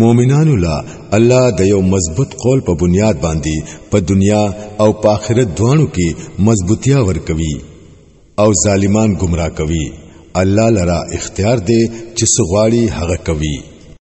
مؤمنانو لا الله د یو مضبوط قول په بنیاد باندې په دنیا او په آخرت دواړو کې مضبوطیا ورکوي او ظالمان گمراه کوي الله لرا اختیار دی چې سغواړي هغه کوي